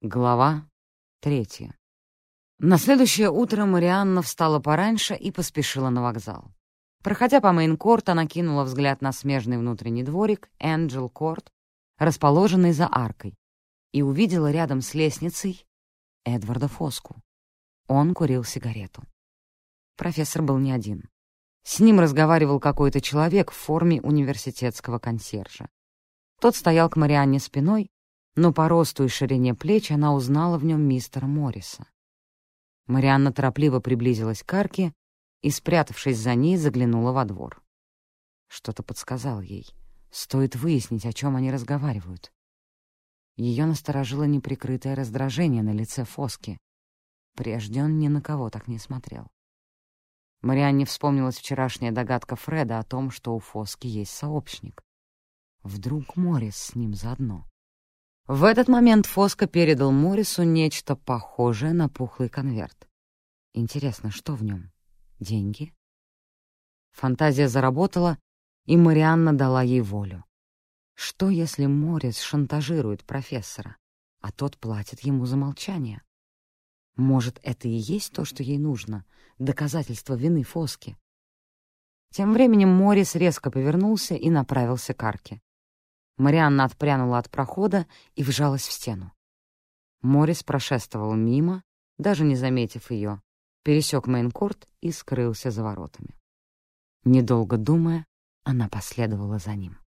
Глава третья. На следующее утро Марианна встала пораньше и поспешила на вокзал. Проходя по Мейнкорт, она кинула взгляд на смежный внутренний дворик Энджел Корт, расположенный за аркой, и увидела рядом с лестницей Эдварда Фоску. Он курил сигарету. Профессор был не один. С ним разговаривал какой-то человек в форме университетского консьержа. Тот стоял к Марианне спиной, но по росту и ширине плеч она узнала в нем мистера Морриса. Марианна торопливо приблизилась к арке и, спрятавшись за ней, заглянула во двор. Что-то подсказал ей. Стоит выяснить, о чем они разговаривают. Ее насторожило неприкрытое раздражение на лице Фоски. Прежде он ни на кого так не смотрел. Марианне вспомнилась вчерашняя догадка Фреда о том, что у Фоски есть сообщник. Вдруг Моррис с ним заодно. В этот момент Фоско передал Морису нечто похожее на пухлый конверт. Интересно, что в нем? Деньги? Фантазия заработала, и Марианна дала ей волю. Что, если Морис шантажирует профессора, а тот платит ему за молчание? Может, это и есть то, что ей нужно, доказательство вины Фоски? Тем временем Морис резко повернулся и направился к арке. Марианна отпрянула от прохода и вжалась в стену. Морис прошествовал мимо, даже не заметив ее, пересек мейнкорт и скрылся за воротами. Недолго думая, она последовала за ним.